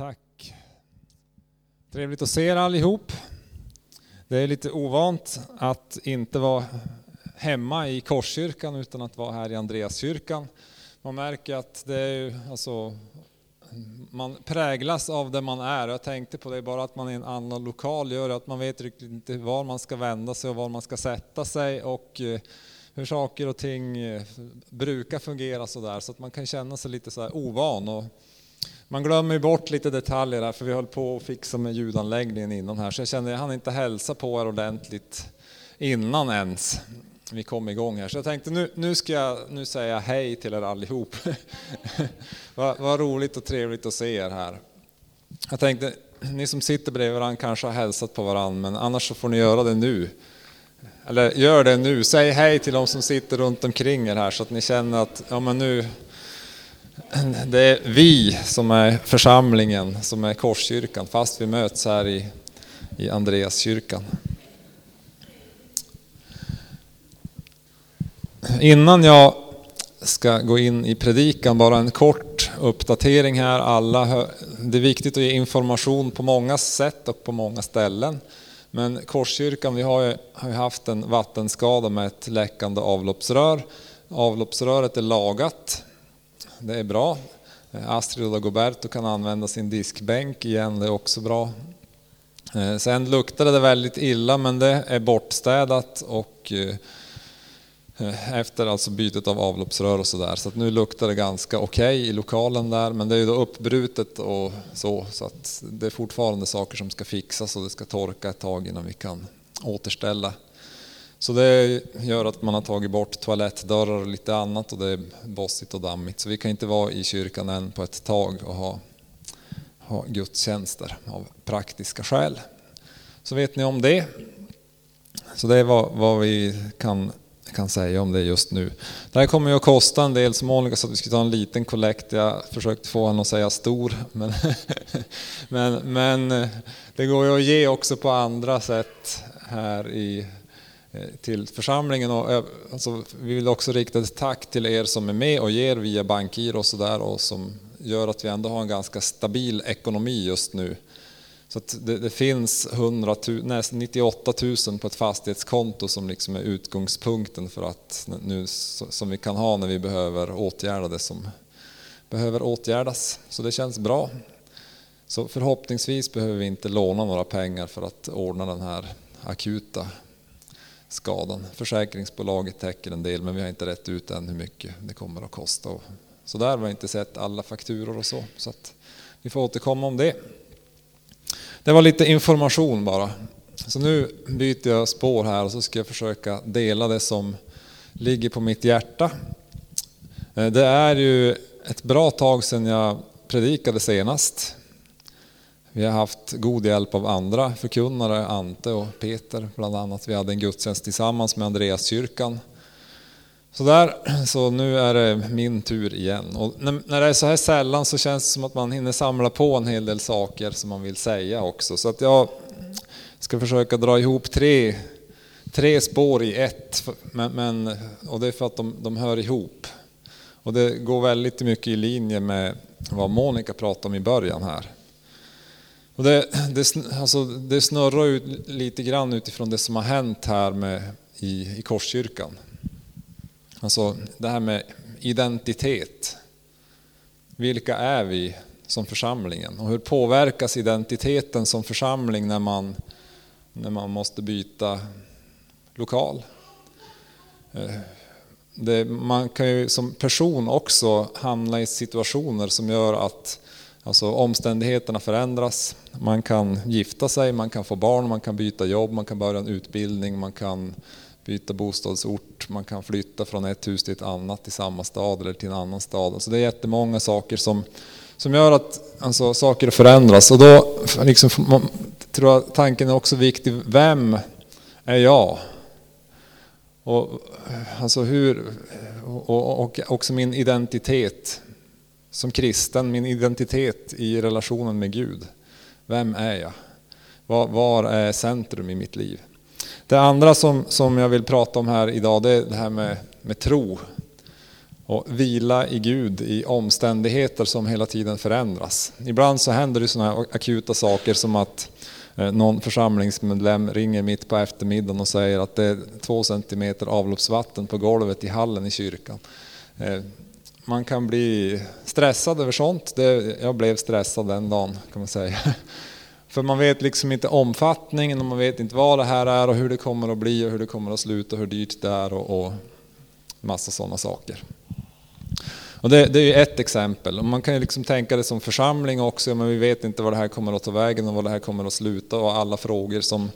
Tack. Trevligt att se er allihop. Det är lite ovant att inte vara hemma i Korskyrkan utan att vara här i Andreaskyrkan. Man märker att det är alltså, man präglas av det man är. Jag tänkte på det, bara att man är i en annan lokal gör att man vet riktigt inte var man ska vända sig och var man ska sätta sig och eh, hur saker och ting eh, brukar fungera sådär. Så att man kan känna sig lite så ovan. Och man glömmer ju bort lite detaljer här för vi höll på att fixa med ljudanläggningen innan här så jag kände att jag hann inte hälsa på er ordentligt innan ens vi kom igång här. Så jag tänkte nu, nu ska jag nu säga hej till er allihop. vad, vad roligt och trevligt att se er här. Jag tänkte, ni som sitter bredvid varandra kanske har hälsat på varandra men annars så får ni göra det nu. Eller gör det nu, säg hej till de som sitter runt omkring er här så att ni känner att ja, men nu, det är vi som är församlingen, som är Korskyrkan, fast vi möts här i, i Andreaskyrkan. Innan jag ska gå in i predikan, bara en kort uppdatering här. Alla, det är viktigt att ge information på många sätt och på många ställen. Men Korskyrkan, vi har ju, har ju haft en vattenskada med ett läckande avloppsrör. Avloppsröret är lagat det är bra. Astrid och Dagoberto kan använda sin diskbänk igen, det är också bra. Eh, sen luktade det väldigt illa men det är bortstädat och eh, efter alltså bytet av avloppsrör och sådär. Så att nu luktar det ganska okej okay i lokalen där men det är ju då uppbrutet och så så att det är fortfarande saker som ska fixas och det ska torka ett tag innan vi kan återställa så det gör att man har tagit bort toalettdörrar och lite annat och det är bossigt och dammigt. Så vi kan inte vara i kyrkan än på ett tag och ha, ha gudstjänster av praktiska skäl. Så vet ni om det. Så det är vad, vad vi kan, kan säga om det just nu. Det här kommer ju att kosta en del, som Monica sa att vi skulle ta en liten kollekt. Jag försökte få honom att säga stor. Men, men, men det går ju att ge också på andra sätt här i Eh, till församlingen. Och, eh, alltså, vi vill också rikta ett tack till er som är med och ger via bankgiro och sådär och som gör att vi ändå har en ganska stabil ekonomi just nu. Så det, det, finns 100 000, 98 000 på ett fastighetskonto som liksom är utgångspunkten för att nu, som vi kan ha när vi behöver åtgärda det som behöver åtgärdas. Så det känns bra. Så förhoppningsvis behöver vi inte låna några pengar för att ordna den här akuta skadan. Försäkringsbolaget täcker en del men vi har inte rätt ut än hur mycket det kommer att kosta. Så där har vi inte sett alla fakturor och så. Så att vi får återkomma om det. Det var lite information bara. Så nu byter jag spår här och så ska jag försöka dela det som ligger på mitt hjärta. Eh, det är ju ett bra tag sedan jag predikade senast. Vi har haft god hjälp av andra förkunnare, Ante och Peter bland annat. Vi hade en gudstjänst tillsammans med Andreaskyrkan. Så, där, så nu är det min tur igen. Och när det är så här sällan så känns det som att man hinner samla på en hel del saker som man vill säga också. Så att jag ska försöka dra ihop tre, tre spår i ett. Men, men och det är för att de, de hör ihop. Och det går väldigt mycket i linje med vad Monica pratade om i början här. Och det, det, alltså, det snurrar ut lite grann utifrån det som har hänt här med, i, i Korskyrkan. Alltså det här med identitet. Vilka är vi som församlingen? Och hur påverkas identiteten som församling när man, när man måste byta lokal? Eh, det, man kan ju som person också hamna i situationer som gör att Alltså omständigheterna förändras. Man kan gifta sig, man kan få barn, man kan byta jobb, man kan börja en utbildning, man kan byta bostadsort, man kan flytta från ett hus till ett annat i samma stad eller till en annan stad. Alltså det är jättemånga saker som, som gör att alltså, saker förändras. Och då liksom, man, tror jag tanken är också viktig. Vem är jag? Och, alltså hur, och, och också min identitet som kristen, min identitet i relationen med Gud. Vem är jag? Var, var, är centrum i mitt liv? Det andra som, som jag vill prata om här idag det är det här med, med tro. och vila i Gud i omständigheter som hela tiden förändras. Ibland så händer det sådana här akuta saker som att eh, någon församlingsmedlem ringer mitt på eftermiddagen och säger att det är två centimeter avloppsvatten på golvet i hallen i kyrkan. Eh, man kan bli stressad över sånt. jag blev stressad den dagen kan man säga. För man vet liksom inte omfattningen och man vet inte vad det här är och hur det kommer att bli och hur det kommer att sluta och hur dyrt det är och, och massa sådana saker. Och det, det, är ett exempel. Och man kan ju liksom tänka det som församling också, men vi vet inte var det här kommer att ta vägen och var det här kommer att sluta och alla frågor som,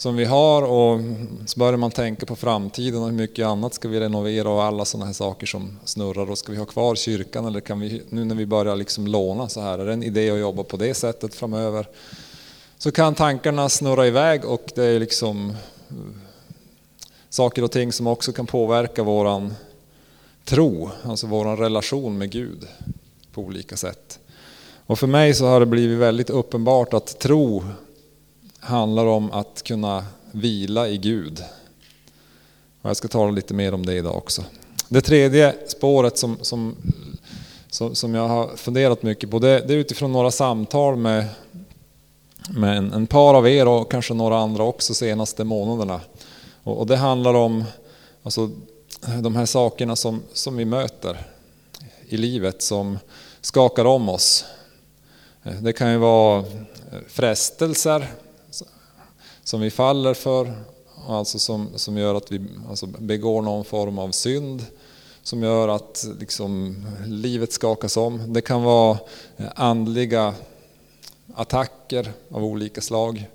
som vi har. Och så börjar man tänka på framtiden och hur mycket annat ska vi renovera och alla sådana här saker som snurrar. Och ska vi ha kvar kyrkan eller kan vi, nu när vi börjar liksom låna så här, är det en idé att jobba på det sättet framöver? Så kan tankarna snurra iväg och det är liksom saker och ting som också kan påverka våran tro, alltså våran relation med Gud på olika sätt. Och för mig så har det blivit väldigt uppenbart att tro handlar om att kunna vila i Gud. Och jag ska tala lite mer om det idag också. Det tredje spåret som, som, som, jag har funderat mycket på det, det är utifrån några samtal med, med en, en, par av er och kanske några andra också senaste månaderna. Och, och det handlar om alltså, de här sakerna som, som vi möter i livet som skakar om oss. Det kan ju vara eh, frestelser som vi faller för, alltså som, som gör att vi alltså begår någon form av synd som gör att liksom, livet skakas om. Det kan vara eh, andliga attacker av olika slag.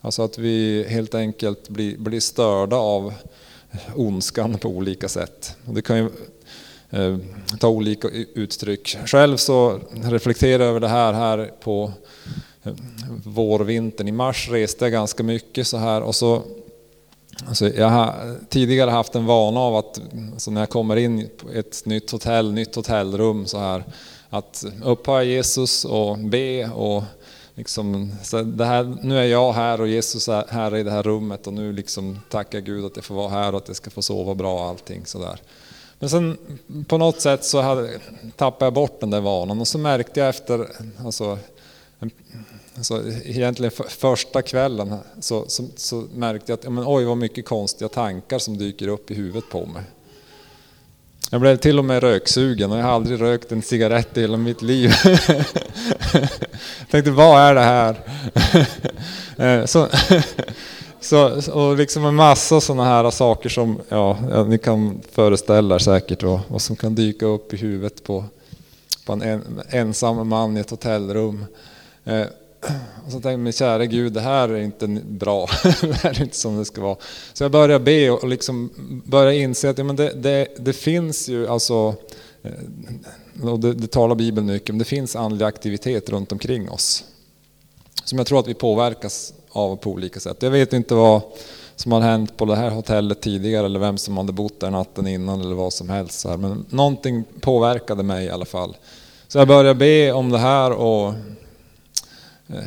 Alltså att vi helt enkelt blir, blir störda av ondskan på olika sätt. Och det kan ju eh, ta olika uttryck. Själv så reflekterar jag över det här, här på vårvintern. I mars reste jag ganska mycket så här och så Alltså jag har tidigare haft en vana av att alltså när jag kommer in på ett nytt hotell, nytt hotellrum så här, att upphöja Jesus och be och Liksom, så det här, nu är jag här och Jesus är här i det här rummet och nu liksom tackar Gud att jag får vara här och att jag ska få sova bra och allting sådär. Men sen på något sätt så hade, tappade jag bort den där vanan och så märkte jag efter, alltså, så egentligen för, första kvällen så, så, så, märkte jag att men, oj vad mycket konstiga tankar som dyker upp i huvudet på mig. Jag blev till och med röksugen och jag har aldrig rökt en cigarett i hela mitt liv. jag tänkte, vad är det här? Eh, så, så, och liksom en massa sådana här saker som ja, ni kan föreställa er säkert vad, vad som kan dyka upp i huvudet på, på en, en ensam man i ett hotellrum. Eh, Och så tänkte jag, men kära Gud, det här är inte bra. det här är inte som det ska vara. Så jag började be och liksom började inse att ja, men det, det, det finns ju alltså, eh, och det, det talar Bibeln mycket om, det finns andlig aktivitet runt omkring oss. Som jag tror att vi påverkas av på olika sätt. Jag vet inte vad som har hänt på det här hotellet tidigare eller vem som hade bott där natten innan eller vad som helst. Men någonting påverkade mig i alla fall. Så jag började be om det här och Eh,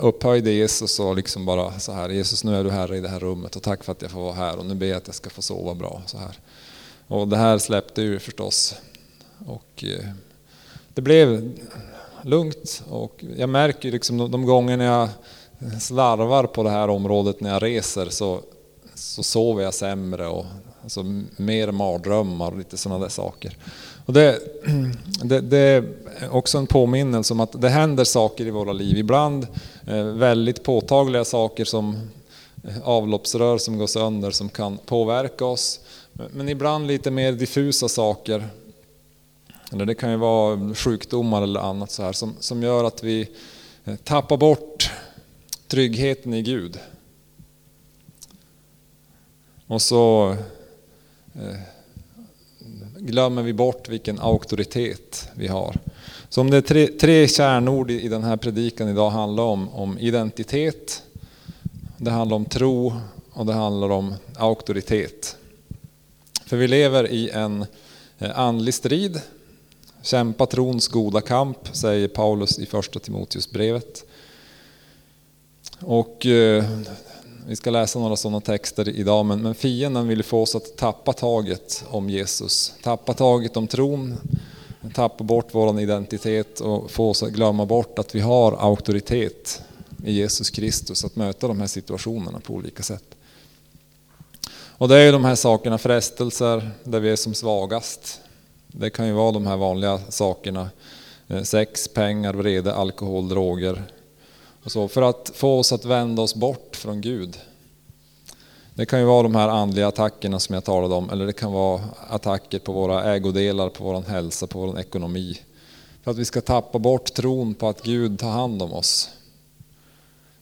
upphöjde Jesus och liksom bara så här, Jesus nu är du här i det här rummet och tack för att jag får vara här och nu ber jag att jag ska få sova bra. Så här. Och det här släppte ju förstås. Och eh, det blev lugnt och jag märker liksom de, de gånger när jag slarvar på det här området när jag reser så, så sover jag sämre och alltså, mer mardrömmar och lite sådana där saker. Och det, det, det, är också en påminnelse om att det händer saker i våra liv. Ibland eh, väldigt påtagliga saker som eh, avloppsrör som går sönder som kan påverka oss. Men ibland lite mer diffusa saker. Eller det kan ju vara sjukdomar eller annat så här som, som gör att vi eh, tappar bort tryggheten i Gud. Och så glömmer vi bort vilken auktoritet vi har. Så om det är tre, tre kärnord i den här predikan idag handlar om, om identitet, det handlar om tro och det handlar om auktoritet. För vi lever i en eh, andlig strid. Kämpa trons goda kamp, säger Paulus i första Timoteusbrevet. Och eh, vi ska läsa några sådana texter idag, men, men fienden vill få oss att tappa taget om Jesus. Tappa taget om tron, tappa bort vår identitet och få oss att glömma bort att vi har auktoritet i Jesus Kristus att möta de här situationerna på olika sätt. Och det är ju de här sakerna, frestelser där vi är som svagast. Det kan ju vara de här vanliga sakerna. Eh, sex, pengar, vrede, alkohol, droger. Och så, för att få oss att vända oss bort från Gud. Det kan ju vara de här andliga attackerna som jag talade om, eller det kan vara attacker på våra ägodelar, på vår hälsa, på vår ekonomi. För att vi ska tappa bort tron på att Gud tar hand om oss.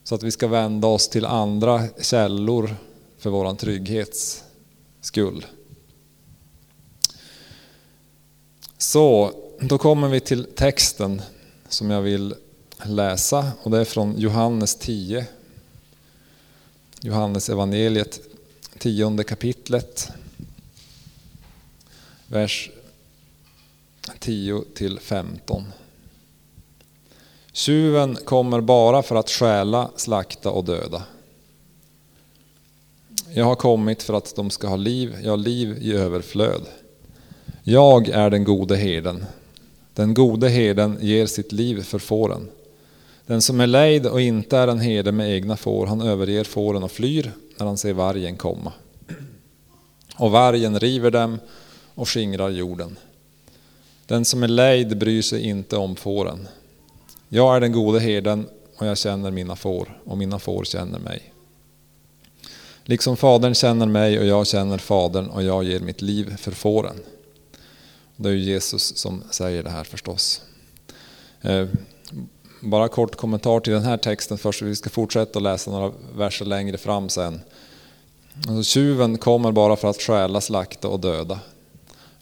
Så att vi ska vända oss till andra källor för vår trygghets skull. Så, då kommer vi till texten som jag vill läsa och det är från Johannes 10. Johannes evangeliet, tionde kapitlet. Vers 10 till 15. Tjuven kommer bara för att stjäla, slakta och döda. Jag har kommit för att de ska ha liv, ja liv i överflöd. Jag är den gode herden. Den gode herden ger sitt liv för fåren. Den som är lejd och inte är en herde med egna får, han överger fåren och flyr när han ser vargen komma. Och vargen river dem och skingrar jorden. Den som är lejd bryr sig inte om fåren. Jag är den gode herden och jag känner mina får och mina får känner mig. Liksom Fadern känner mig och jag känner Fadern och jag ger mitt liv för fåren. Det är ju Jesus som säger det här förstås. Eh, bara kort kommentar till den här texten först, vi ska fortsätta att läsa några verser längre fram sen. Alltså, tjuven kommer bara för att stjäla, slakta och döda.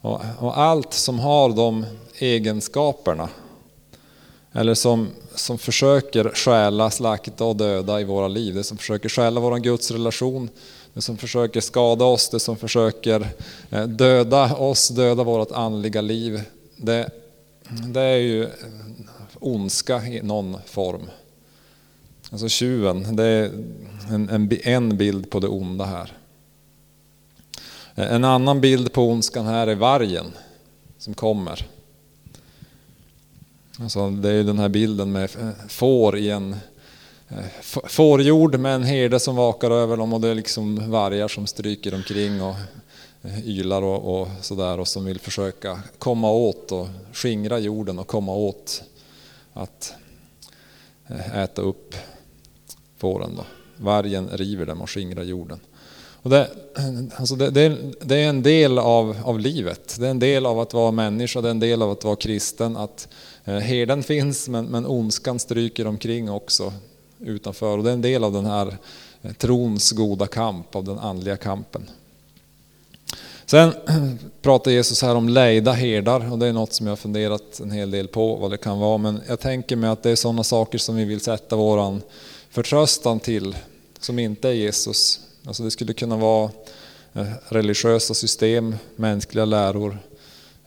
Och, och allt som har de egenskaperna, eller som, som försöker stjäla, slakta och döda i våra liv, det som försöker stjäla vår gudsrelation, det som försöker skada oss, det som försöker eh, döda oss, döda vårt andliga liv. Det, det är ju ondska i någon form. Alltså tjuven, det är en, en, en bild på det onda här. En annan bild på ondskan här är vargen som kommer. Alltså det är den här bilden med får i en eh, fårjord med en herde som vakar över dem och det är liksom vargar som stryker omkring och eh, ylar och, och sådär och som vill försöka komma åt och skingra jorden och komma åt att eh, äta upp fåren. Då. Vargen river dem och skingrar jorden. Och det, alltså det, det, det, är en del av, av livet. Det är en del av att vara människa, det är en del av att vara kristen. Att eh, herden finns men, men ondskan stryker omkring också utanför. Och det är en del av den här eh, trons goda kamp, av den andliga kampen. Sen pratar Jesus här om lejda herdar och det är något som jag har funderat en hel del på vad det kan vara. Men jag tänker mig att det är sådana saker som vi vill sätta våran förtröstan till som inte är Jesus. Alltså det skulle kunna vara eh, religiösa system, mänskliga läror,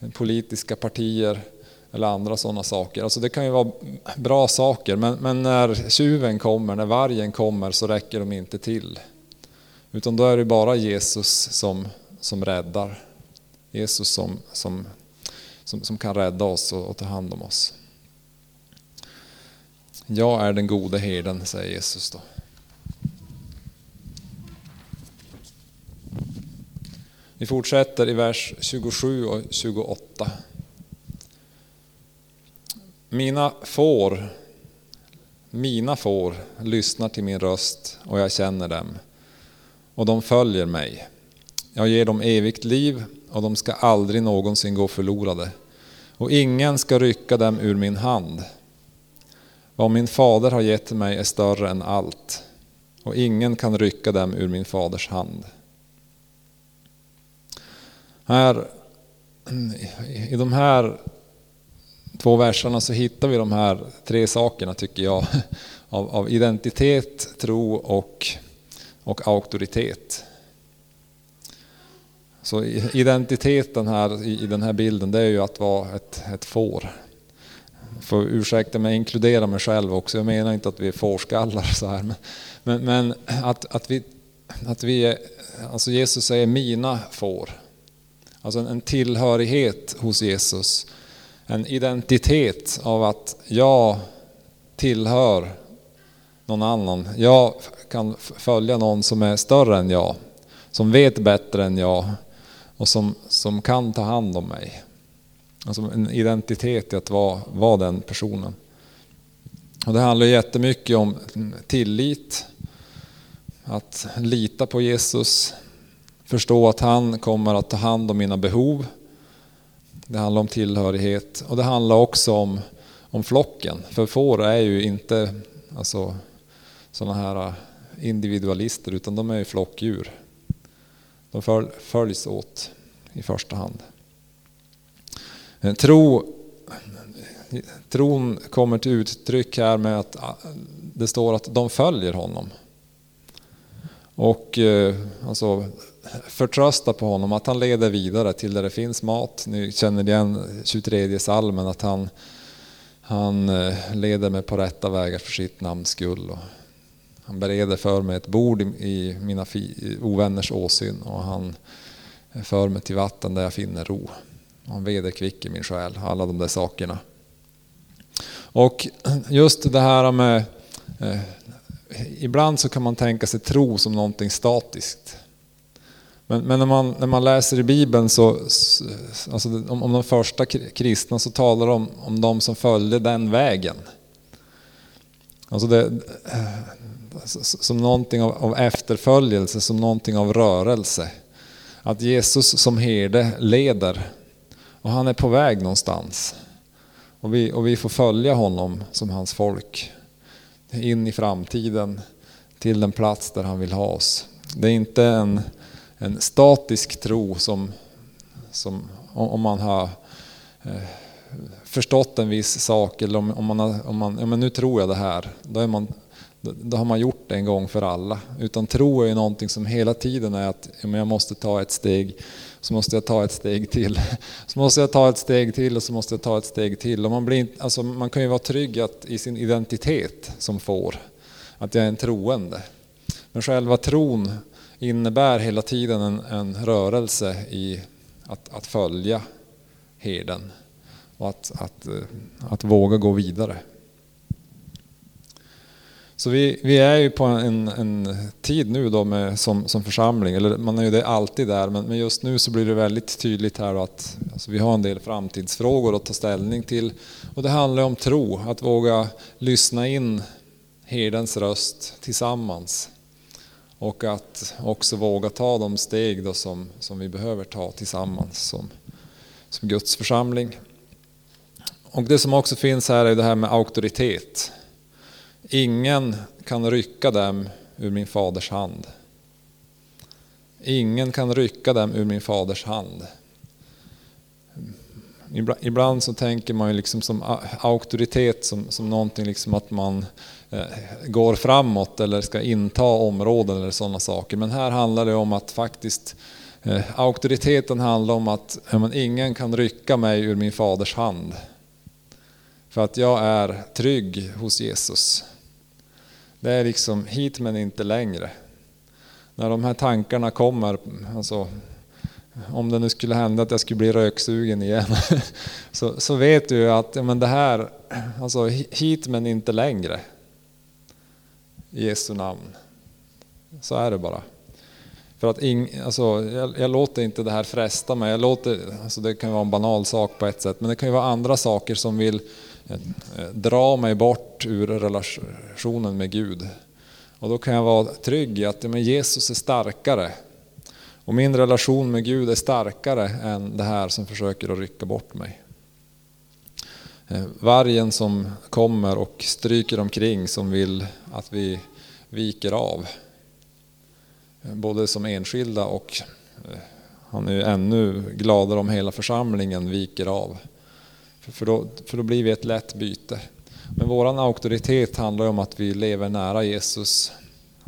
eh, politiska partier eller andra sådana saker. Alltså det kan ju vara bra saker men, men när tjuven kommer, när vargen kommer så räcker de inte till. Utan då är det bara Jesus som som räddar. Jesus som, som, som, som kan rädda oss och, och ta hand om oss. Jag är den gode herden, säger Jesus då. Vi fortsätter i vers 27 och 28. Mina får, mina får lyssnar till min röst och jag känner dem och de följer mig. Jag ger dem evigt liv och de ska aldrig någonsin gå förlorade. Och ingen ska rycka dem ur min hand. Vad min fader har gett mig är större än allt och ingen kan rycka dem ur min faders hand. Här, I de här två verserna så hittar vi de här tre sakerna tycker jag. Av, av identitet, tro och, och auktoritet. Så identiteten här i den här bilden det är ju att vara ett, ett får. får ursäkta mig, inkludera mig själv också. Jag menar inte att vi är fårskallar så här. Men, men, men, att, att vi, att vi är, alltså Jesus säger mina får. Alltså en, en tillhörighet hos Jesus. En identitet av att jag tillhör någon annan. Jag kan följa någon som är större än jag. Som vet bättre än jag. Och som, som kan ta hand om mig. Alltså en identitet i att vara, vara den personen. Och det handlar jättemycket om tillit. Att lita på Jesus. Förstå att han kommer att ta hand om mina behov. Det handlar om tillhörighet och det handlar också om, om flocken. För får är ju inte alltså, sådana här äh, individualister utan de är ju flockdjur. De följs åt i första hand. Eh, tro, tron kommer till uttryck här med att eh, det står att de följer honom. Och eh, alltså, förtrösta på honom, att han leder vidare till där det finns mat. Ni känner igen 23 salmen att han, han leder mig på rätta vägar för sitt namns skull. Han bereder för mig ett bord i mina ovänners åsyn och han för mig till vatten där jag finner ro. Han vederkvicker min själ, alla de där sakerna. Och just det här med, eh, ibland så kan man tänka sig tro som någonting statiskt. Men, men, när, man, när man läser i Bibeln så, alltså om, om de första kristna så talar de om, om de som följde den vägen. Alltså det, eh, Alltså, som någonting av, av efterföljelse, som någonting av rörelse. Att Jesus som herde leder och han är på väg någonstans. Och vi, och vi får följa honom som hans folk. In i framtiden, till den plats där han vill ha oss. Det är inte en, en statisk tro som, som om man har eh, förstått en viss sak eller om, om man, har, om man ja, men nu tror jag det här. Då, är man, då, har man gjort det en gång för alla. Utan tro är ju någonting som hela tiden är att jag måste ta ett steg så måste jag ta ett steg till. Så måste jag ta ett steg till och så måste jag ta ett steg till. Och man, blir, alltså man kan ju vara trygg att, i sin identitet som får, att jag är en troende. Men själva tron innebär hela tiden en, en rörelse i att, att följa herden och att, att, eh, att våga gå vidare. Så vi, vi är ju på en, en tid nu då med, som, som församling, eller man är ju det alltid där, men, men just nu så blir det väldigt tydligt här att alltså vi har en del framtidsfrågor att ta ställning till. Och det handlar om tro, att våga lyssna in herdens röst tillsammans. Och att också våga ta de steg då som, som vi behöver ta tillsammans som, som Guds församling. Och det som också finns här är det här med auktoritet. Ingen kan rycka dem ur min faders hand. Ingen kan rycka dem ur min faders hand. Ibland så tänker man ju liksom som auktoritet som, som någonting liksom att man eh, går framåt eller ska inta områden eller sådana saker. Men här handlar det om att faktiskt eh, auktoriteten handlar om att men, ingen kan rycka mig ur min faders hand. För att jag är trygg hos Jesus. Det är liksom hit men inte längre. När de här tankarna kommer, alltså, om det nu skulle hända att jag skulle bli röksugen igen, så, så vet du att men det här, alltså hit men inte längre. I Jesu namn. Så är det bara. För att ing, alltså, jag, jag, låter inte det här fresta mig. Jag låter, alltså det kan vara en banal sak på ett sätt, men det kan ju vara andra saker som vill Eh, dra mig bort ur relationen med Gud. Och då kan jag vara trygg i att men Jesus är starkare. Och min relation med Gud är starkare än det här som försöker att rycka bort mig. Eh, vargen som kommer och stryker omkring som vill att vi viker av. Eh, både som enskilda och han är ju ännu gladare om hela församlingen viker av. För då, för då blir vi ett lätt byte. Men vår auktoritet handlar om att vi lever nära Jesus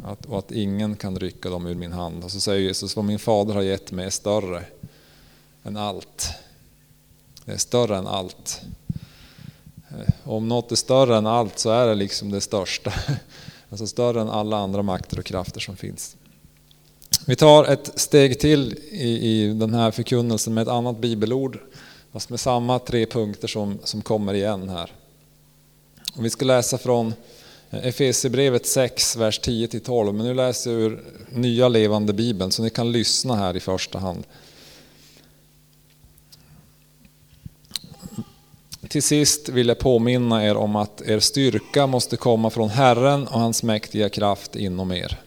att, och att ingen kan rycka dem ur min hand. Och så säger Jesus, vad min fader har gett mig är större än allt. Det är större än allt. Eh, om något är större än allt så är det liksom det största. Alltså större än alla andra makter och krafter som finns. Vi tar ett steg till i, i den här förkunnelsen med ett annat bibelord. Fast med samma tre punkter som, som kommer igen här. Och vi ska läsa från eh, Efesierbrevet 6, vers 10-12. Men nu läser jag ur Nya Levande Bibeln så ni kan lyssna här i första hand. Till sist vill jag påminna er om att er styrka måste komma från Herren och hans mäktiga kraft inom er.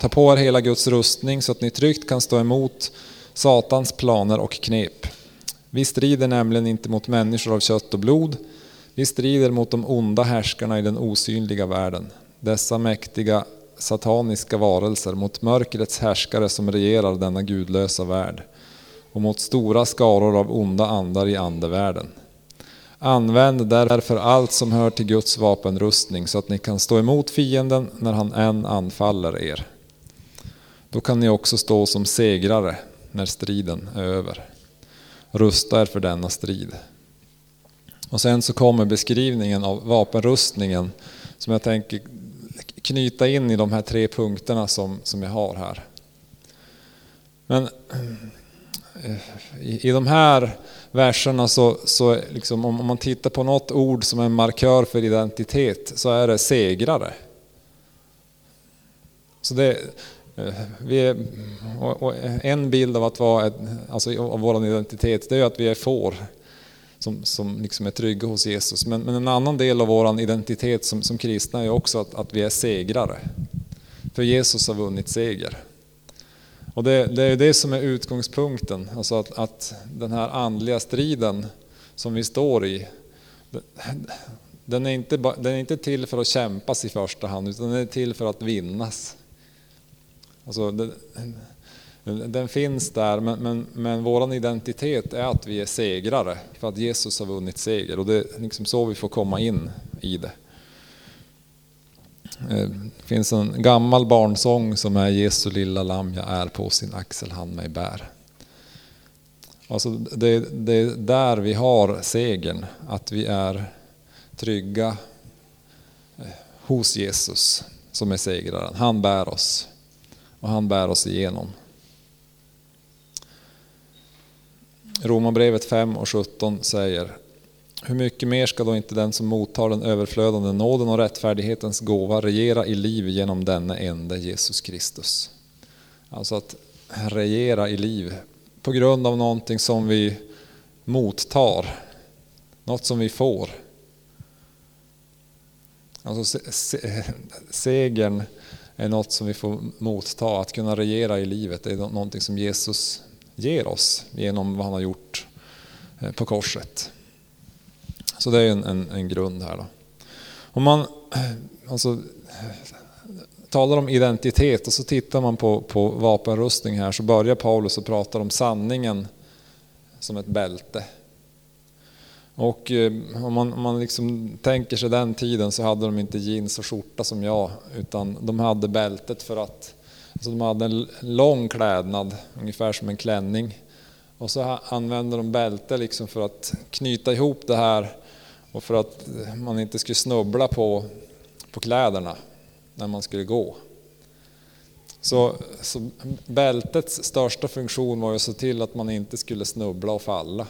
Ta på er hela Guds rustning så att ni tryggt kan stå emot Satans planer och knep. Vi strider nämligen inte mot människor av kött och blod. Vi strider mot de onda härskarna i den osynliga världen. Dessa mäktiga sataniska varelser, mot mörkrets härskare som regerar denna gudlösa värld och mot stora skaror av onda andar i andevärlden. Använd därför allt som hör till Guds vapenrustning så att ni kan stå emot fienden när han än anfaller er. Då kan ni också stå som segrare när striden är över. Rusta er för denna strid. Och sen så kommer beskrivningen av vapenrustningen som jag tänker knyta in i de här tre punkterna som, som jag har här. Men eh, i, i de här verserna så, så liksom, om man tittar på något ord som är en markör för identitet så är det segrare. Så det, Eh, vi är, en bild av att vara, alltså av vår identitet det är att vi är får som, som liksom är trygga hos Jesus. Men, men en annan del av vår identitet som, som kristna är också att, att vi är segrare. För Jesus har vunnit seger. Och det, det, är det som är utgångspunkten, alltså att, att den här andliga striden som vi står i, den är, inte, den är inte till för att kämpas i första hand, utan den är till för att vinnas. Alltså, den, den finns där, men, men, men vår identitet är att vi är segrare, för att Jesus har vunnit seger. Och det är liksom så vi får komma in i det. Eh, det finns en gammal barnsång som är Jesu lilla lamm jag är på sin axel han mig bär. Alltså det, det är där vi har segern, att vi är trygga eh, hos Jesus som är segraren. Han bär oss och han bär oss igenom. Romarbrevet 5 och 17 säger hur mycket mer ska då inte den som mottar den överflödande nåden och rättfärdighetens gåva regera i liv genom denne ende Jesus Kristus. Alltså att regera i liv på grund av någonting som vi mottar, något som vi får. Alltså segern är något som vi får motta, att kunna regera i livet är någonting som Jesus ger oss genom vad han har gjort eh, på korset. Så det är en, en, en grund här. Då. Om man eh, alltså, talar om identitet och så tittar man på, på vapenrustning här så börjar Paulus och pratar om sanningen som ett bälte. Och eh, om man, om man liksom tänker sig den tiden så hade de inte jeans och skjorta som jag utan de hade bältet för att alltså de hade en lång klädnad, ungefär som en klänning. Och så använde de bälte liksom för att knyta ihop det här och för att man inte skulle snubbla på, på kläderna när man skulle gå. Så, så bältets största funktion var ju att se till att man inte skulle snubbla och falla.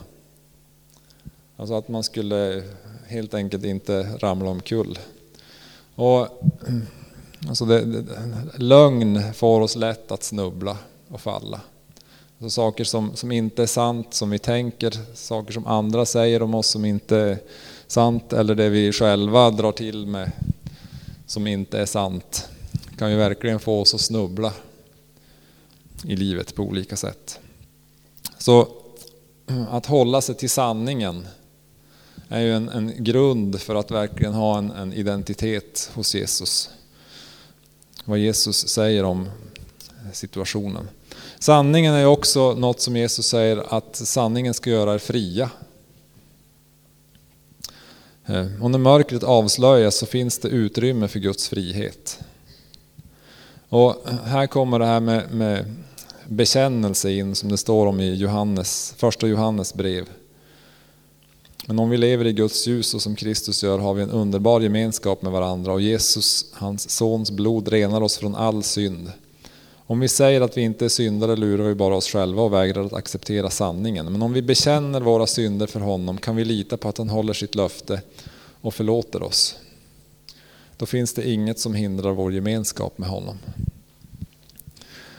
Alltså att man skulle helt enkelt inte ramla omkull. Och, alltså det, det, lögn får oss lätt att snubbla och falla. Alltså saker som, som inte är sant, som vi tänker, saker som andra säger om oss som inte är sant eller det vi själva drar till med som inte är sant kan ju verkligen få oss att snubbla i livet på olika sätt. Så att hålla sig till sanningen är ju en, en grund för att verkligen ha en, en, identitet hos Jesus. Vad Jesus säger om situationen. Sanningen är också något som Jesus säger att sanningen ska göra er fria. Eh, och när mörkret avslöjas så finns det utrymme för Guds frihet. Och här kommer det här med, med bekännelse in som det står om i Johannes, första Johannes brev. Men om vi lever i Guds ljus och som Kristus gör har vi en underbar gemenskap med varandra och Jesus, hans sons blod, renar oss från all synd. Om vi säger att vi inte är syndare lurar vi bara oss själva och vägrar att acceptera sanningen. Men om vi bekänner våra synder för honom kan vi lita på att han håller sitt löfte och förlåter oss. Då finns det inget som hindrar vår gemenskap med honom.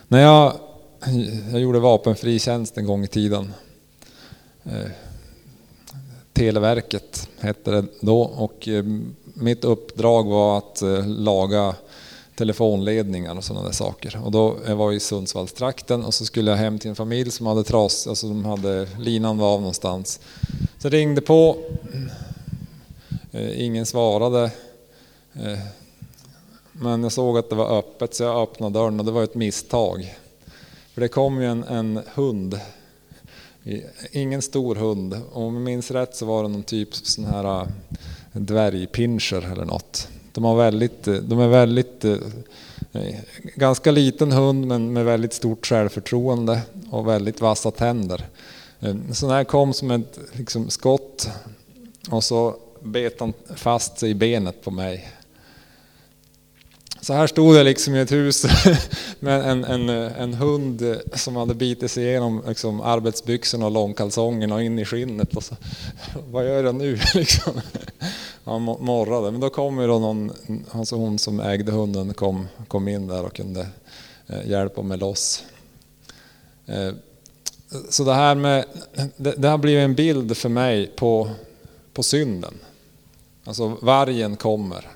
När jag, jag gjorde vapenfri tjänst en gång i tiden. Eh, Televerket hette det då och eh, mitt uppdrag var att eh, laga telefonledningar och sådana där saker. Och då jag var i Sundsvallstrakten och så skulle jag hem till en familj som hade tras, alltså de hade, linan var av någonstans. Så jag ringde på, eh, ingen svarade. Men jag såg att det var öppet så jag öppnade dörren och det var ett misstag. För det kom ju en, en hund, ingen stor hund. Om jag minns rätt så var det någon typ sån här äh, dvärgpinscher eller något. De, har väldigt, äh, de är väldigt, äh, eh, ganska liten hund men med väldigt stort självförtroende och väldigt vassa tänder. Så här kom som ett liksom, skott och så bet han fast sig i benet på mig. Så här stod jag liksom i ett hus med en, en, en hund som hade bitit sig igenom liksom arbetsbyxorna och långkalsongerna och in i skinnet. Och så, vad gör jag nu? Liksom. Han morrade. Men då kom ju då någon, alltså hon som ägde hunden kom, kom in där och kunde eh, hjälpa mig loss. Eh, så det här med, det, det har blivit en bild för mig på, på synden. Alltså vargen kommer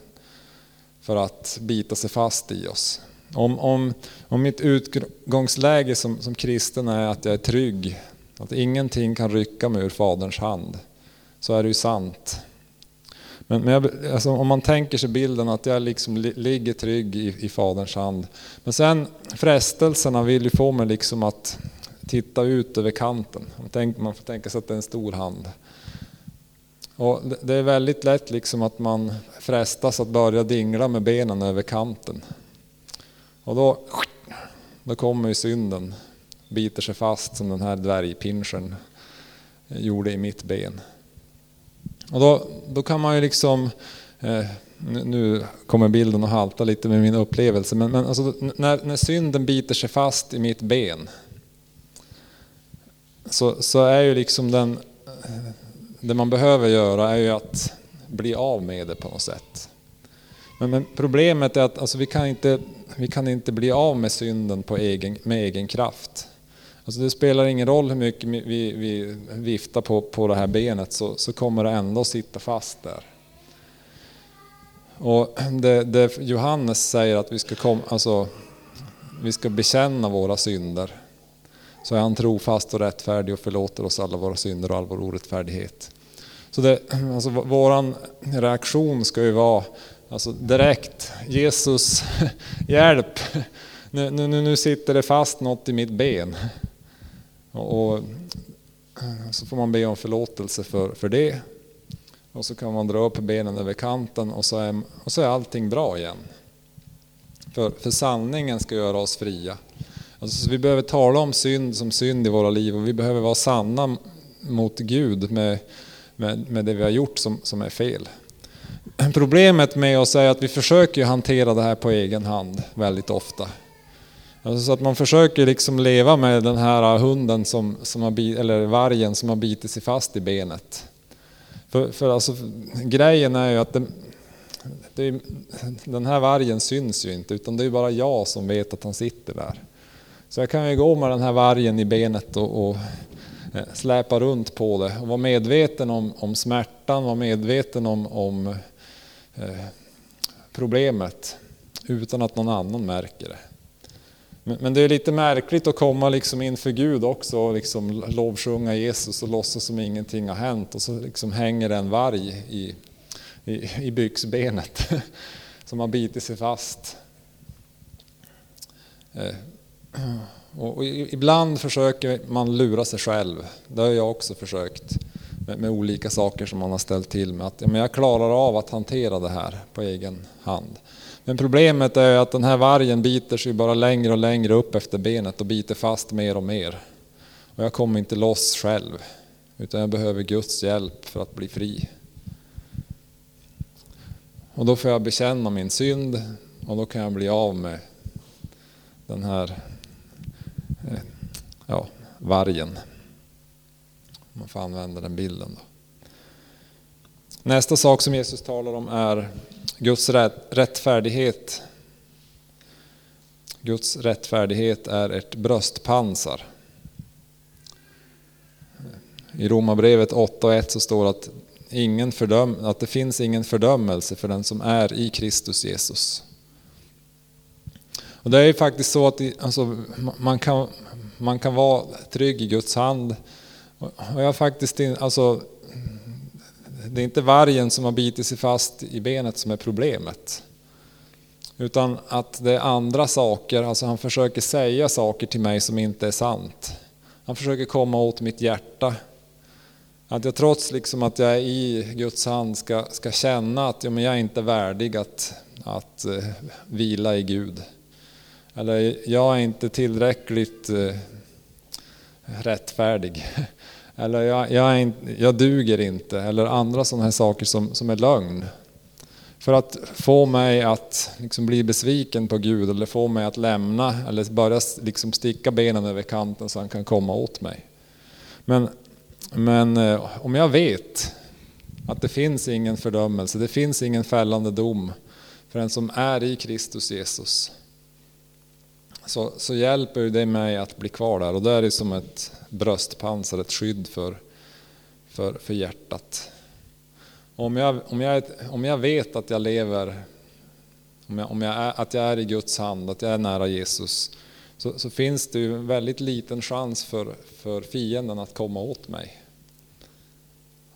för att bita sig fast i oss. Om, om, om mitt utgångsläge som, som kristen är att jag är trygg, att ingenting kan rycka mig ur Faderns hand, så är det ju sant. Men, men jag, alltså, om man tänker sig bilden att jag liksom li, ligger trygg i, i Faderns hand. Men sen frestelserna vill ju få mig liksom att titta ut över kanten. Man, tänk, man får tänka sig att det är en stor hand. Och det är väldigt lätt liksom att man frestas att börja dingla med benen över kanten. Och då, då kommer ju synden, biter sig fast som den här dvärgpinschen gjorde i mitt ben. Och då, då kan man ju liksom, eh, nu kommer bilden att halta lite med min upplevelse, men, men alltså, när, när synden biter sig fast i mitt ben så, så är ju liksom den det man behöver göra är ju att bli av med det på något sätt. Men, men problemet är att alltså, vi, kan inte, vi kan inte bli av med synden på egen, med egen kraft. Alltså, det spelar ingen roll hur mycket vi, vi viftar på, på det här benet så, så kommer det ändå sitta fast där. Och det, det Johannes säger att vi ska, kom, alltså, vi ska bekänna våra synder så är han trofast och rättfärdig och förlåter oss alla våra synder och all vår orättfärdighet. Så det, alltså, våran reaktion ska ju vara alltså, direkt, Jesus, hjälp! Nu, nu, nu sitter det fast något i mitt ben. Och, och, eh, så får man be om förlåtelse för, för det. Och så kan man dra upp benen över kanten och så är, och så är allting bra igen. För, för sanningen ska göra oss fria. Alltså, vi behöver tala om synd som synd i våra liv och vi behöver vara sanna mot Gud med, med, med det vi har gjort som, som är fel. Problemet med oss är att vi försöker hantera det här på egen hand väldigt ofta. Alltså så att man försöker liksom leva med den här hunden som, som har, eller vargen som har bitit sig fast i benet. För, för alltså, grejen är ju att den, det, den här vargen syns ju inte utan det är bara jag som vet att han sitter där. Så jag kan ju gå med den här vargen i benet och, och Eh, släpa runt på det och vara medveten om, om smärtan, vara medveten om, om eh, problemet utan att någon annan märker det. Men, men, det är lite märkligt att komma liksom inför Gud också och liksom lovsjunga Jesus och låtsas som ingenting har hänt och så liksom hänger en varg i, i, i byxbenet som har bitit sig fast. Eh, och ibland försöker man lura sig själv. Det har jag också försökt med, med olika saker som man har ställt till med. Att, men jag klarar av att hantera det här på egen hand. Men problemet är att den här vargen biter sig bara längre och längre upp efter benet och biter fast mer och mer. Och jag kommer inte loss själv. Utan jag behöver Guds hjälp för att bli fri. Och då får jag bekänna min synd och då kan jag bli av med den här Eh, ja, vargen. Om man får använda den bilden. Då. Nästa sak som Jesus talar om är Guds rättfärdighet. Guds rättfärdighet är ett bröstpansar. I Romarbrevet 8 och 1 så står att, ingen fördöm, att det finns ingen fördömelse för den som är i Kristus Jesus. Och det är faktiskt så att alltså, man, kan, man kan vara trygg i Guds hand. Och jag faktiskt, alltså, det är inte vargen som har bitit sig fast i benet som är problemet. Utan att det är andra saker, alltså han försöker säga saker till mig som inte är sant. Han försöker komma åt mitt hjärta. Att jag trots liksom att jag är i Guds hand ska, ska känna att ja, men jag är inte värdig att, att uh, vila i Gud. Eller jag är inte tillräckligt eh, rättfärdig. Eller jag, jag, är inte, jag duger inte. Eller andra sådana här saker som, som är lögn. För att få mig att liksom bli besviken på Gud eller få mig att lämna eller börja liksom sticka benen över kanten så han kan komma åt mig. Men, men eh, om jag vet att det finns ingen fördömelse, det finns ingen fällande dom för den som är i Kristus Jesus. Så, så hjälper det mig att bli kvar där och då är det som ett bröstpansar, ett skydd för, för, för hjärtat. Om jag, om, jag, om jag vet att jag lever, om jag, om jag är, att jag är i Guds hand, att jag är nära Jesus, så, så finns det ju väldigt liten chans för, för fienden att komma åt mig.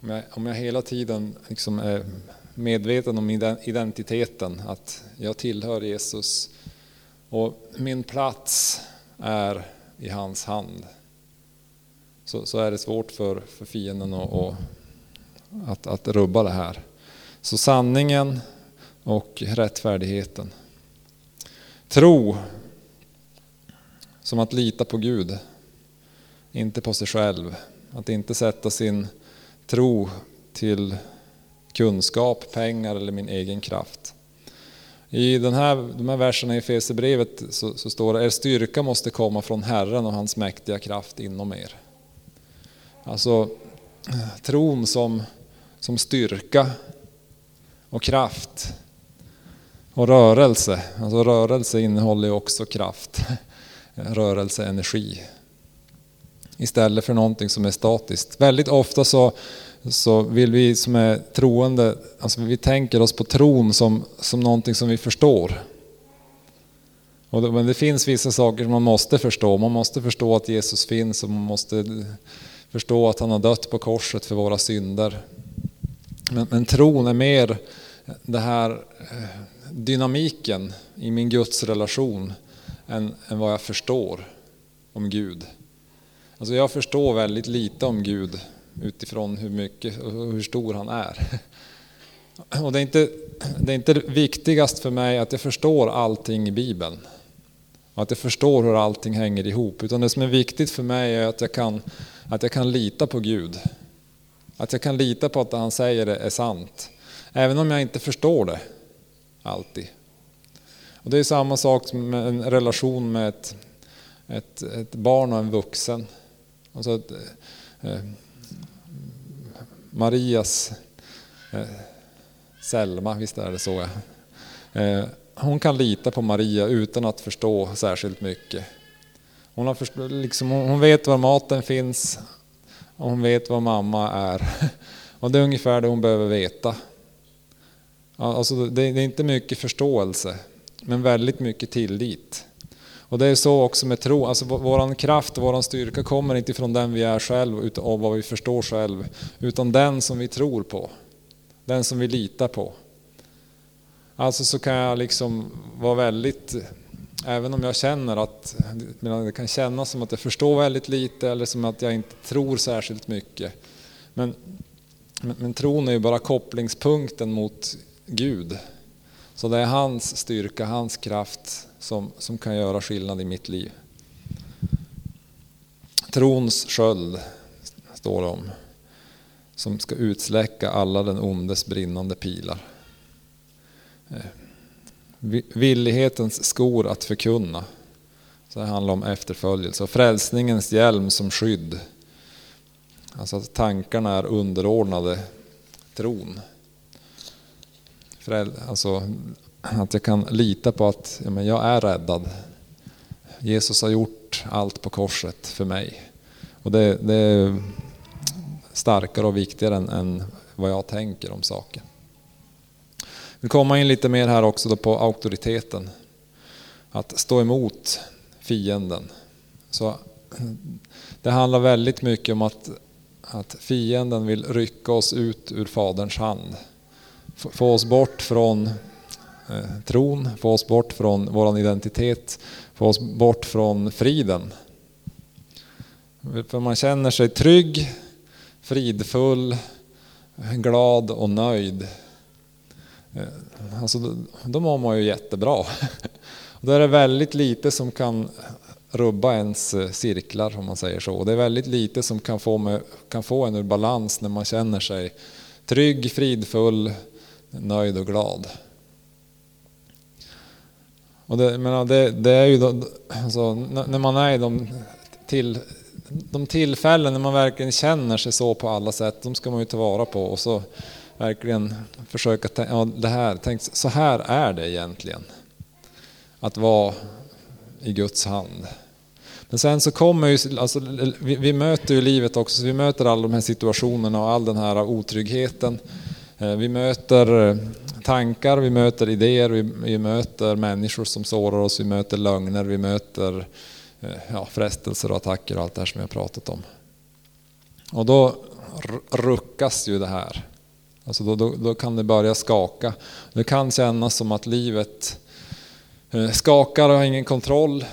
Om jag, om jag hela tiden liksom är medveten om identiteten, att jag tillhör Jesus och min plats är i hans hand, så, så är det svårt för, för fienden och, och att, att rubba det här. Så sanningen och rättfärdigheten. Tro som att lita på Gud, inte på sig själv. Att inte sätta sin tro till kunskap, pengar eller min egen kraft. I den här, de här verserna i Efesierbrevet så, så står det, er styrka måste komma från Herren och hans mäktiga kraft inom er. Alltså tron som som styrka och kraft. Och rörelse, alltså rörelse innehåller ju också kraft, rörelseenergi. Istället för någonting som är statiskt. Väldigt ofta så, så vill vi som är troende, alltså vi tänker oss på tron som, som någonting som vi förstår. Och det, men det finns vissa saker som man måste förstå. Man måste förstå att Jesus finns och man måste förstå att han har dött på korset för våra synder. Men, men tron är mer det här eh, dynamiken i min Guds relation än, än vad jag förstår om Gud. Alltså jag förstår väldigt lite om Gud utifrån hur mycket och hur stor han är. Och det, är inte, det är inte viktigast för mig att jag förstår allting i Bibeln. Och att jag förstår hur allting hänger ihop. Utan det som är viktigt för mig är att jag kan, att jag kan lita på Gud. Att jag kan lita på att det han säger är sant. Även om jag inte förstår det alltid. Och det är samma sak med en relation med ett, ett, ett barn och en vuxen. Alltså ett, eh, Marias eh, Selma, visst är det så? Eh, hon kan lita på Maria utan att förstå särskilt mycket. Hon, har förstå, liksom, hon vet var maten finns, och hon vet vad mamma är. Och det är ungefär det hon behöver veta. Alltså det är inte mycket förståelse, men väldigt mycket tillit. Och det är så också med tro, alltså våran kraft och våran styrka kommer inte från den vi är själv och vad vi förstår själv, utan den som vi tror på. Den som vi litar på. Alltså så kan jag liksom vara väldigt Även om jag känner att det kan kännas som att jag förstår väldigt lite eller som att jag inte tror särskilt mycket. Men, men, men tron är ju bara kopplingspunkten mot Gud. Så det är hans styrka, hans kraft som, som kan göra skillnad i mitt liv. Trons sköld står det om. som ska utsläcka alla den ondes brinnande pilar. Eh, villighetens skor att förkunna. Så det handlar om efterföljelse. Och frälsningens hjälm som skydd. Alltså att tankarna är underordnade tron. Alltså att jag kan lita på att ja, men jag är räddad. Jesus har gjort allt på korset för mig. Och det, det är starkare och viktigare än, än, vad jag tänker om saken. Vi kommer in lite mer här också på auktoriteten. Att stå emot fienden. Så det handlar väldigt mycket om att, att fienden vill rycka oss ut ur Faderns hand. Få oss bort från eh, tron, få oss bort från vår identitet, få oss bort från friden. För man känner sig trygg, fridfull, glad och nöjd. Eh, alltså, då mår man ju jättebra. Då är det väldigt lite som kan rubba ens eh, cirklar om man säger så. Det är väldigt lite som kan få, med, kan få en ur balans när man känner sig trygg, fridfull, nöjd och glad. Och det, menar, det, det är ju då, alltså, när man är i de, till, de tillfällen när man verkligen känner sig så på alla sätt, de ska man ju ta vara på och så verkligen försöka tänka, ja, det här, tänk, så här är det egentligen. Att vara i Guds hand. Men sen så kommer ju, alltså, vi, vi möter ju livet också, vi möter alla de här situationerna och all den här otryggheten. Eh, vi möter eh, tankar, vi möter idéer, vi, vi möter människor som sårar oss, vi möter lögner, vi möter eh, ja, frestelser och attacker och allt det här som vi har pratat om. Och då ruckas ju det här. Alltså då, då, då, kan det börja skaka. Det kan kännas som att livet skakar och har ingen kontroll.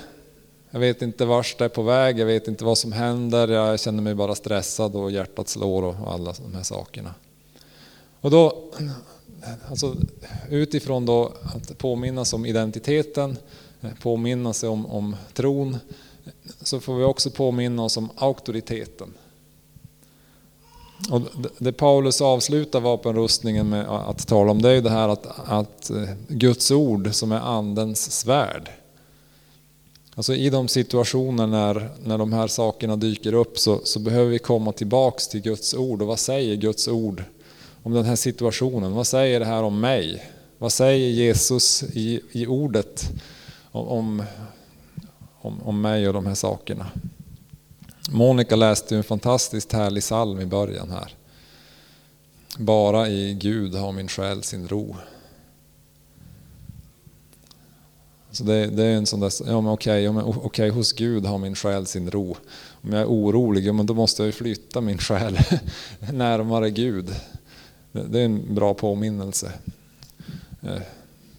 Jag vet inte vart det är på väg, jag vet inte vad som händer, jag känner mig bara stressad och hjärtat slår och alla de här sakerna. Och då, alltså, utifrån då att påminnas om identiteten, påminna sig om, om tron, så får vi också påminna oss om auktoriteten. Och det Paulus avslutar vapenrustningen med att tala om det är ju det här att, att eh, Guds ord som är andens svärd. Alltså i de situationer när, när de här sakerna dyker upp så, så behöver vi komma tillbaks till Guds ord. Och vad säger Guds ord om den här situationen? Vad säger det här om mig? Vad säger Jesus i, i ordet om, om, om mig och de här sakerna? Monica läste en fantastiskt härlig psalm i början här. Bara i Gud har min själ sin ro. Så det, det, är en sån där, ja men okej, ja, okej, hos Gud har min själ sin ro. Om jag är orolig, ja, men då måste jag flytta min själ närmare Gud. Det, är en bra påminnelse. Eh,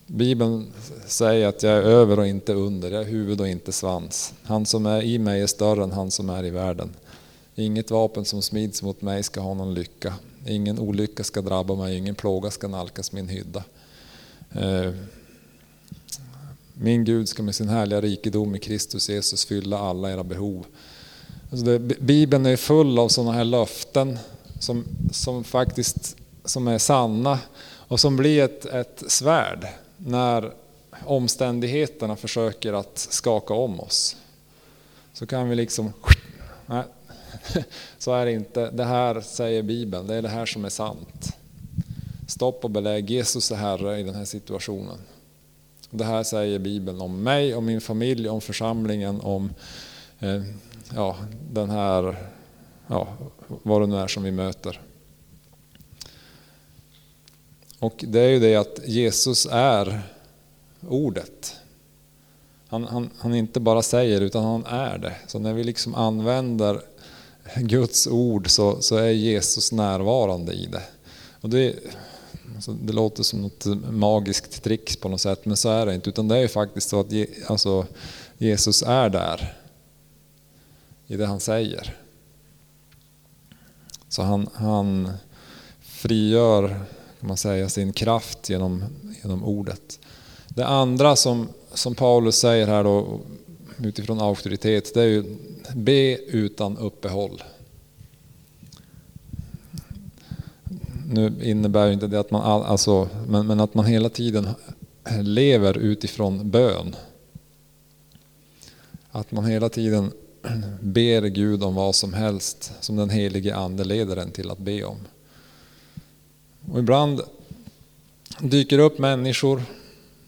Bibeln säger att jag är över och inte under, jag är huvud och inte svans. Han som är i mig är större än han som är i världen. Inget vapen som smids mot mig ska ha någon lycka. Ingen olycka ska drabba mig, ingen plåga ska nalkas min hydda. Eh, min Gud ska med sin härliga rikedom i Kristus Jesus fylla alla era behov. Alltså det, Bibeln är full av sådana här löften som, som faktiskt som är sanna och som blir ett, ett svärd när omständigheterna försöker att skaka om oss. Så kan vi liksom, nej, så är det inte. Det här säger Bibeln, det är det här som är sant. Stopp och belägg, Jesus är Herre i den här situationen. Det här säger Bibeln om mig, om min familj, om församlingen, om eh, ja, den här, ja, vad det nu är som vi möter. Och det är ju det att Jesus är ordet. Han, han, han inte bara säger utan han är det. Så när vi liksom använder Guds ord så, så är Jesus närvarande i det. Och det Alltså, det låter som något magiskt trick på något sätt, men så är det inte. Utan det är faktiskt så att alltså, Jesus är där i det han säger. Så han, han frigör kan man säga, sin kraft genom, genom ordet. Det andra som, som Paulus säger här då, utifrån auktoritet, det är ju be utan uppehåll. nu innebär inte det att man, all, alltså, men, men att man hela tiden lever utifrån bön. Att man hela tiden ber Gud om vad som helst som den helige Ande leder en till att be om. Och ibland dyker upp människor,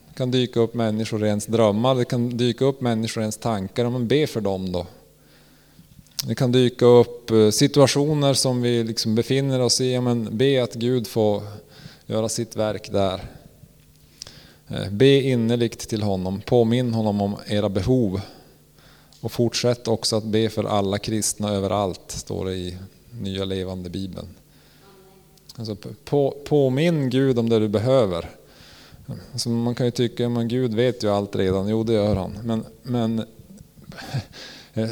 det kan dyka upp människor i ens drömmar, det kan dyka upp människor i ens tankar, om man ber för dem då. Det kan dyka upp eh, situationer som vi liksom befinner oss i, men be att Gud får göra sitt verk där. Eh, be innerligt till honom, påminn honom om era behov. Och fortsätt också att be för alla kristna överallt, står det i Nya Levande Bibeln. Alltså, på, påminn Gud om det du behöver. Alltså, man kan ju tycka att Gud vet ju allt redan, jo det gör han. Men, men eh,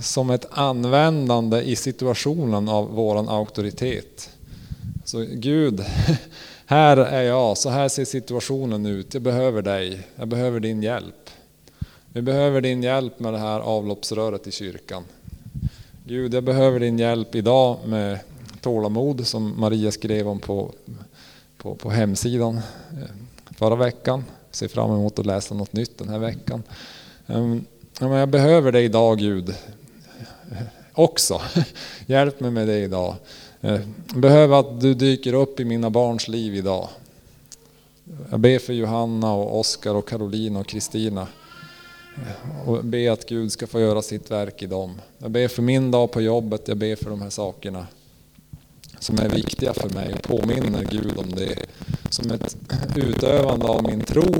som ett användande i situationen av våran auktoritet. Så Gud, här är jag, så här ser situationen ut, jag behöver dig, jag behöver din hjälp. Vi behöver din hjälp med det här avloppsröret i kyrkan. Gud, jag behöver din hjälp idag med tålamod som Maria skrev om på, på, på hemsidan eh, förra veckan. Ser fram emot att läsa något nytt den här veckan. Ehm, jag behöver dig idag Gud eh, också. Hjälp mig med det idag. Jag behöver att du dyker upp i mina barns liv idag. Jag ber för Johanna och Oskar och Karolina och Kristina. Och ber att Gud ska få göra sitt verk i dem. Jag ber för min dag på jobbet, jag ber för de här sakerna som är viktiga för mig och påminner Gud om det. Som ett utövande av min tro,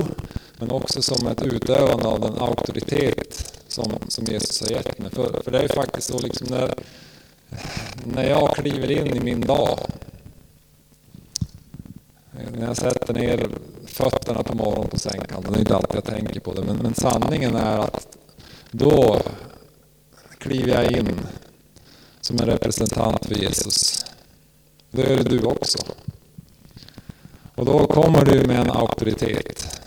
men också som ett utövande av den auktoritet som, som Jesus har gett mig. För, för det är faktiskt så liksom när, när jag kliver in i min dag, när jag sätter ner fötterna på morgonen på sängkanten, det är inte alltid jag tänker på det, men, men sanningen är att då kliver jag in som en representant för Jesus. Det gör du också. Och då kommer du med en auktoritet.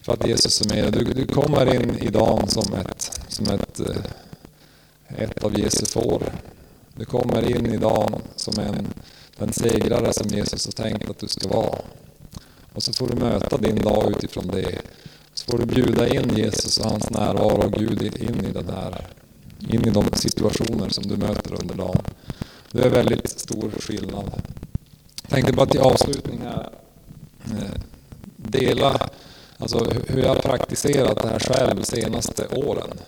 För att Jesus är med. Du, du kommer in i dagen som ett, som ett, eh, ett av Jesu får. Du kommer in i dagen som en, den segrare som Jesus har tänkt att du ska vara. Och så får du möta din dag utifrån det. Så får du bjuda in Jesus och hans närvaro och Gud in i den här, in i de situationer som du möter under dagen. Det är väldigt stor skillnad. Jag tänkte bara till avslutning här eh, dela alltså hur jag har praktiserat det här själv de senaste åren.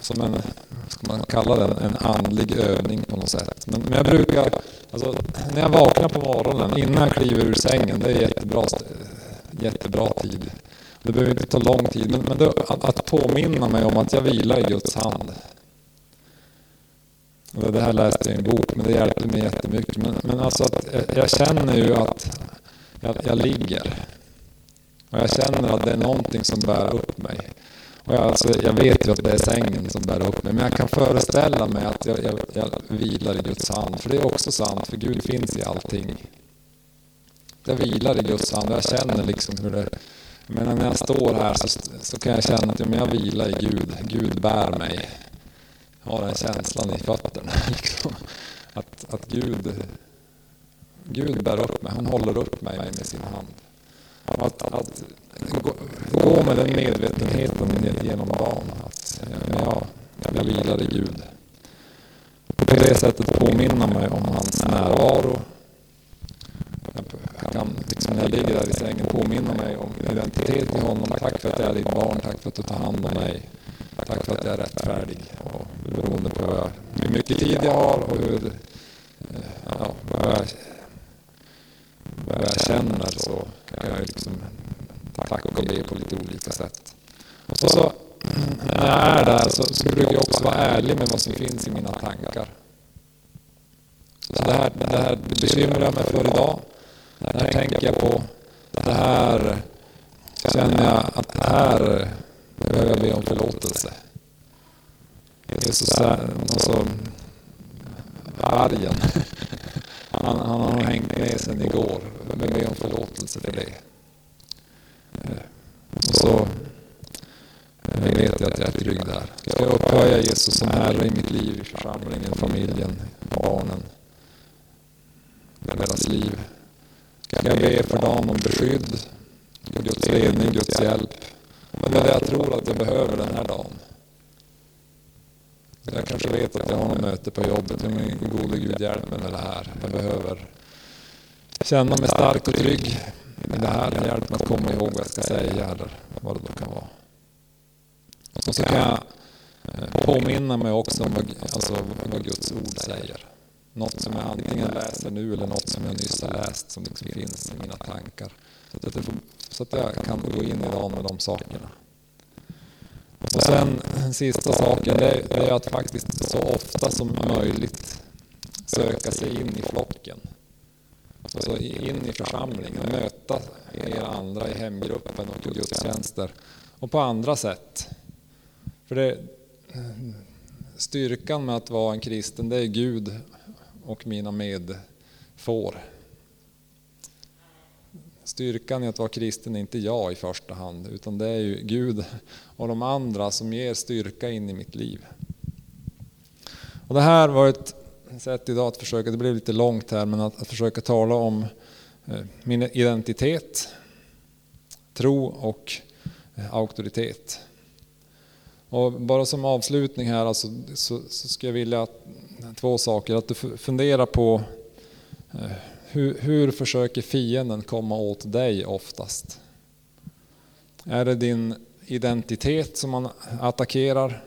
Som en, ska man kalla det, en andlig övning på något sätt. Men, men jag brukar, alltså, när jag vaknar på morgonen innan jag kliver ur sängen, det är jättebra, jättebra tid. Det behöver inte ta lång tid, men, men då, att, att påminna mig om att jag vilar i Guds hand. Det här läste jag i en bok, men det hjälpte mig jättemycket. Men, men alltså att jag känner ju att jag, jag ligger. Och jag känner att det är någonting som bär upp mig. Och jag, alltså, jag vet ju att det är sängen som bär upp mig, men jag kan föreställa mig att jag, jag, jag vilar i Guds hand. För det är också sant, för Gud finns i allting. Jag vilar i Guds hand och jag känner liksom hur det... Men när jag står här så, så kan jag känna att ja, men jag vilar i Gud. Gud bär mig. Jag den känslan i fötterna. Liksom. Att, att Gud, Gud bär upp mig. Han håller upp mig med sin hand. Att, att gå, gå med den medvetenheten genom dagen. Att jag, jag vilar i Gud. På det sättet påminna mig om hans närvaro. Jag kan, liksom när jag ligger där i sängen, påminna mig om identitet i honom. Tack för att jag är ditt barn. Tack för att du tar hand om mig. Tack för att jag är rättfärdig. Och beroende på hur mycket tid jag har och hur, eh, ja, vad, jag, vad jag känner så kan jag liksom tacka och be på lite olika sätt. Och så när jag är där så, så brukar jag också vara ärlig med vad som finns i mina tankar. Så det här, det här bekymrar jag mig för idag. Det här tänker jag på. Det här känner jag att det här behöver jag be om förlåtelse. Jesus, alltså, vargen. Han, han har hängt med sedan igår. Jag be om förlåtelse för det. Och så eh, vet jag att jag är trygg där. Ska jag upphöja Jesus som Herre i mitt liv, i församlingen, familjen, barnen. deras liv. Ska jag be för dem om beskydd, Guds ledning, Guds hjälp. Men det är det jag tror att jag behöver den här dagen. Jag kanske vet att jag har något möte på jobbet, men min gode Gud hjälp mig med det här. Jag behöver känna mig stark och trygg med det här. Hjälp mig att komma ihåg vad jag ska säga eller vad det då kan vara. Och så kan jag eh, påminna mig också om vad, alltså, vad Guds ord säger. Något som jag antingen läser nu eller något som jag nyss har läst som liksom finns i mina tankar. Så att, jag, så att jag kan gå in idag med de sakerna. Och sen den sista saken, det, det är att faktiskt så ofta som möjligt söka sig in i flocken. Alltså in i församlingen, möta er andra i hemgruppen och gudstjänster. Och på andra sätt. För det, styrkan med att vara en kristen, det är Gud och mina medfår. Styrkan i att vara kristen är inte jag i första hand, utan det är ju Gud och de andra som ger styrka in i mitt liv. Och det här var ett sätt idag att försöka, det blev lite långt här, men att, att försöka tala om eh, min identitet, tro och eh, auktoritet. Och bara som avslutning här alltså, så, så ska jag vilja att, två saker. Att du funderar på eh, hur, hur försöker fienden komma åt dig oftast? Är det din identitet som man attackerar?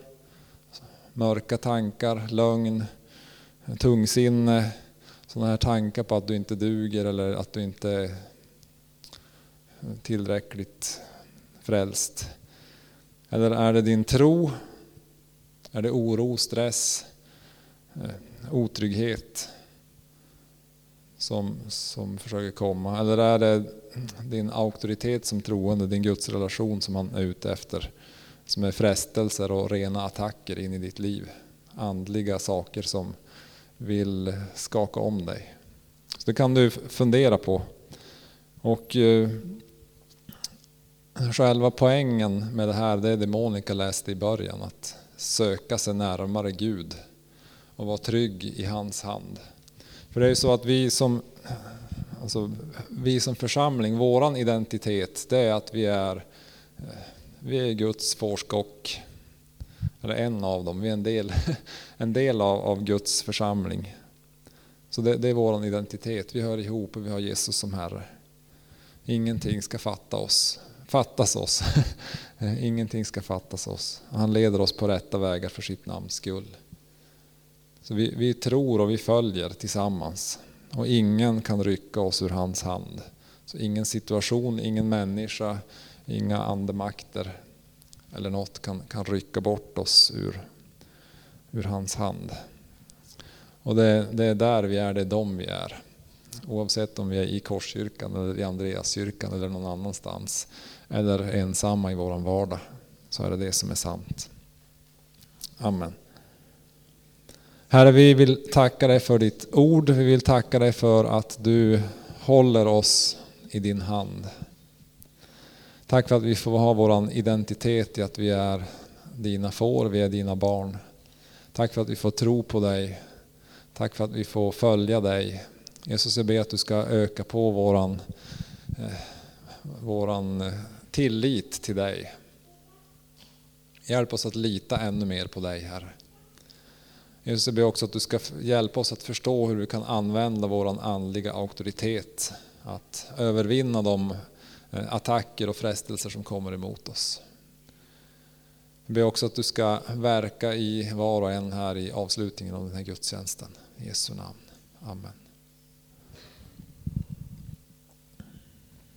Mörka tankar, lögn, tungsinne, sådana här tankar på att du inte duger eller att du inte är tillräckligt frälst. Eller är det din tro? Är det oro, stress, eh, otrygghet som, som försöker komma? Eller är det din auktoritet som troende, din gudsrelation som han är ute efter? Som är frestelser och rena attacker in i ditt liv. Andliga saker som vill skaka om dig. Så det kan du fundera på. Och eh, Alltså själva poängen med det här, det är det Monica läste i början. Att söka sig närmare Gud och vara trygg i hans hand. För det är ju så att vi som, alltså, vi som församling, våran identitet, det är att vi är, eh, vi är Guds fårskock. Eller en av dem, vi är en del, en del av, av Guds församling. Så det, det är vår identitet, vi hör ihop och vi har Jesus som Herre. Ingenting ska fatta oss fattas oss. Ingenting ska fattas oss. Han leder oss på rätta vägar för sitt namns skull. Så vi, vi tror och vi följer tillsammans. Och ingen kan rycka oss ur hans hand. Så ingen situation, ingen människa, inga andemakter eller något kan, kan rycka bort oss ur, ur hans hand. Och det, det är där vi är, det är de vi är. Oavsett om vi är i Korskyrkan eller i Andreaskyrkan eller någon annanstans. Eller ensamma i vår vardag. Så är det det som är sant. Amen. Herre, vi vill tacka dig för ditt ord. Vi vill tacka dig för att du håller oss i din hand. Tack för att vi får ha vår identitet i att vi är dina får, vi är dina barn. Tack för att vi får tro på dig. Tack för att vi får följa dig. Jesus, jag ber att du ska öka på våran, eh, våran eh, tillit till dig. Hjälp oss att lita ännu mer på dig, Herre. Jesus, jag ber också att du ska hjälpa oss att förstå hur vi kan använda vår andliga auktoritet. Att övervinna de eh, attacker och frestelser som kommer emot oss. Jag ber också att du ska verka i var och en här i avslutningen av den här gudstjänsten. I Jesu namn. Amen.